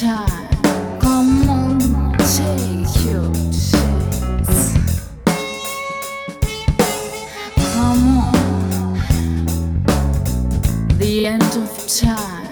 time. Come on, take your chance. Come on, the end of time.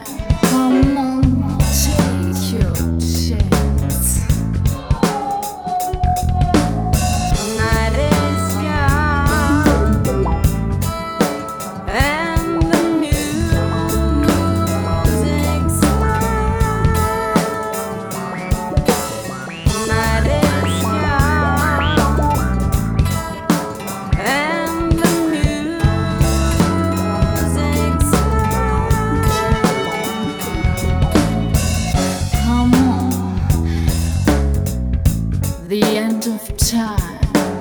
Of time.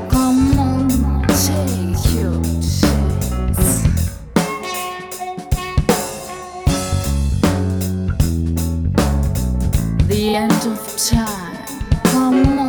Come on, take your chance. The end of time. Come